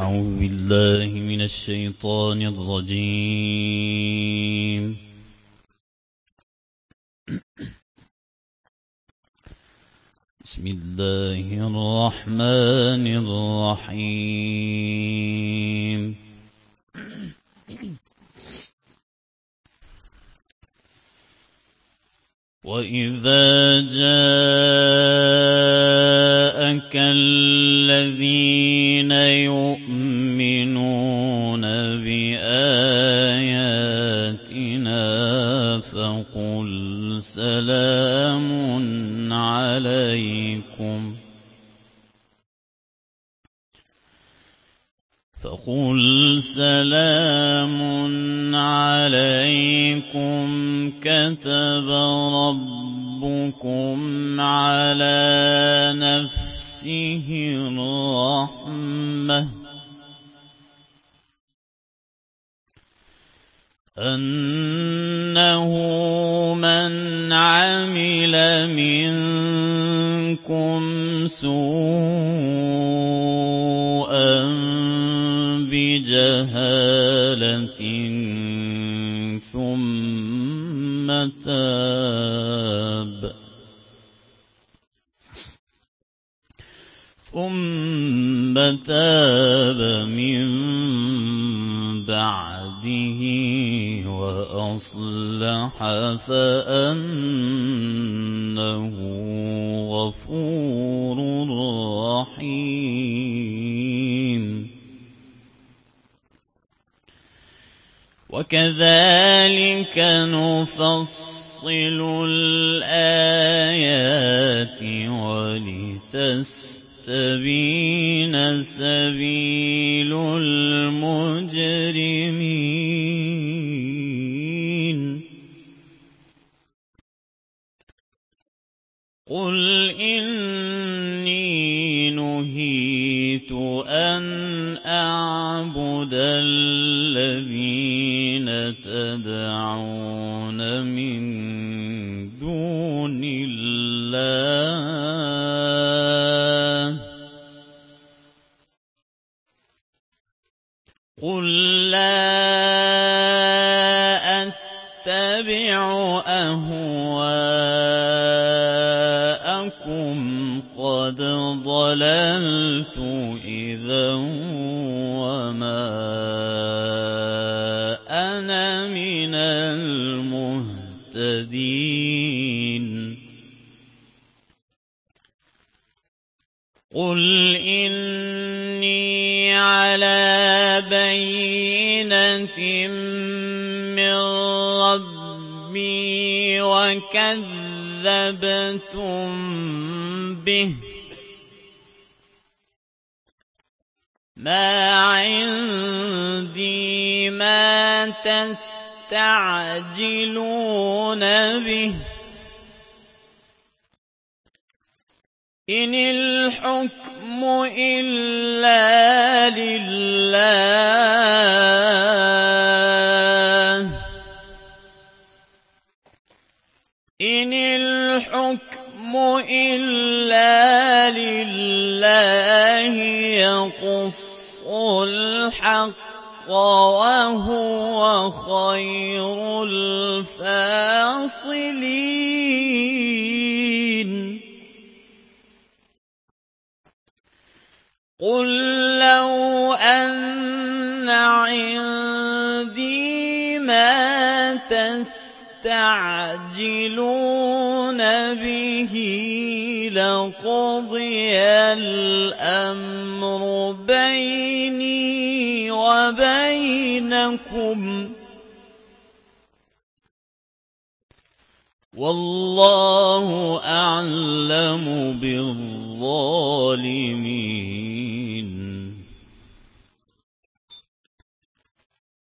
أعوذ بالله من الشيطان الرجيم. بسم الله الرحمن الرحيم. وإذا جاءك سلام عليكم. فقل سلام عليكم كتب ربكم على نفسه الرحمة. أنه عمل منكم سوءا بجهالة ثم تاب. ثم تاب من بعده وأصلح فأنه غفور رحيم. وكذلك نفصل الآيات ولتستبين سبيل المجرمين. قل إني نهيت أن أعبد الذين تدعون من دون الله قل لا أتبع أهواءكم قد ضللت إذا وما أنا من المهتدين. قل إني على بينة من ربي وكذبتم به ما عندي ما تستعجلون به إن الحكم إلا لله إن الحكم إلا لله يقص الحق وهو خير الفاصلين قل لو أن عندي ما تستعجلون به لقضي الأمر بيني وبينكم. والله أعلم بالظالمين.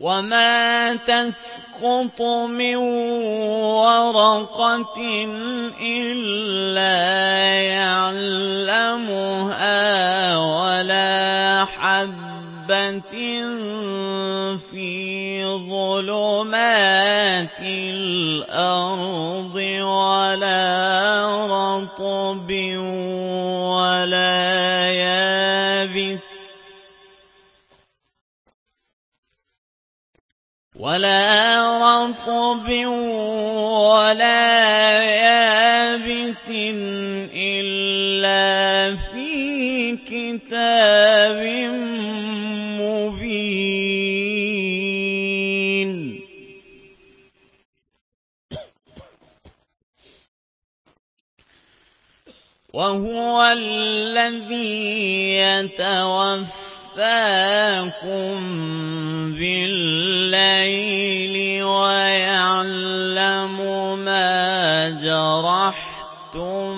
وما تسقط من ورقة إلا يعلمها ولا حبة في ظلمات الأرض ولا رطب ولا ولا رطب ولا يابس إلا في كتاب مبين. وهو الذي يتوفى يتوفاكم بالليل ويعلم ما جرحتم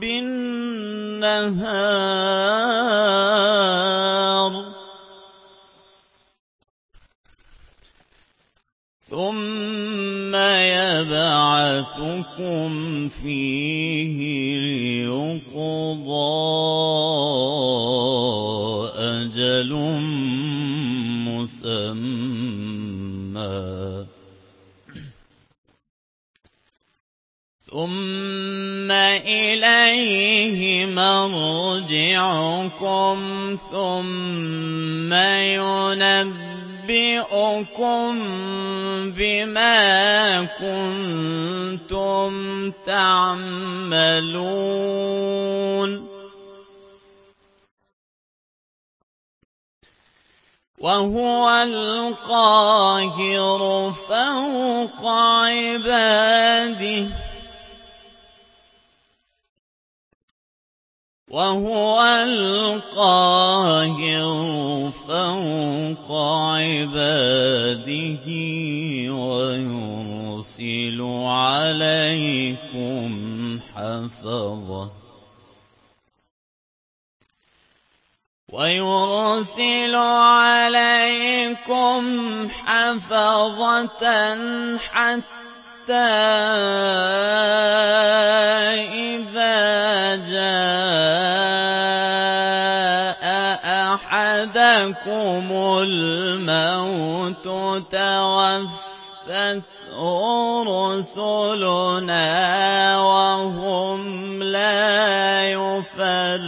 بالنهار ثم يبعثكم فيه ليقضى ثم إليه مرجعكم ثم ينبئكم بما كنتم تعملون وهو القاهر فوق عباده وهو القاهر فوق عباده ويرسل عليكم حفظه. ويرسل عليكم حفظة حتى إذا جاء أحدكم الموت توفته رسلنا وهم لا يفرطون.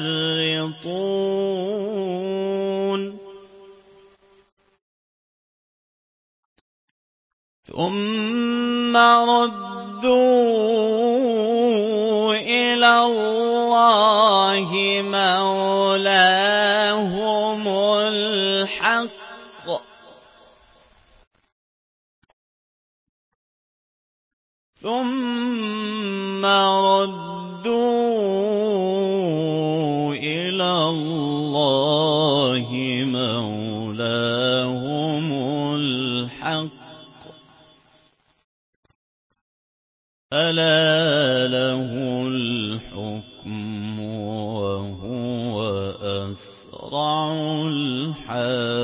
ثم ردوا إلى الله مولاهم ثم ردوا إلى الله مولاهم الحق ألا له الحكم وهو أسرع الحاسبين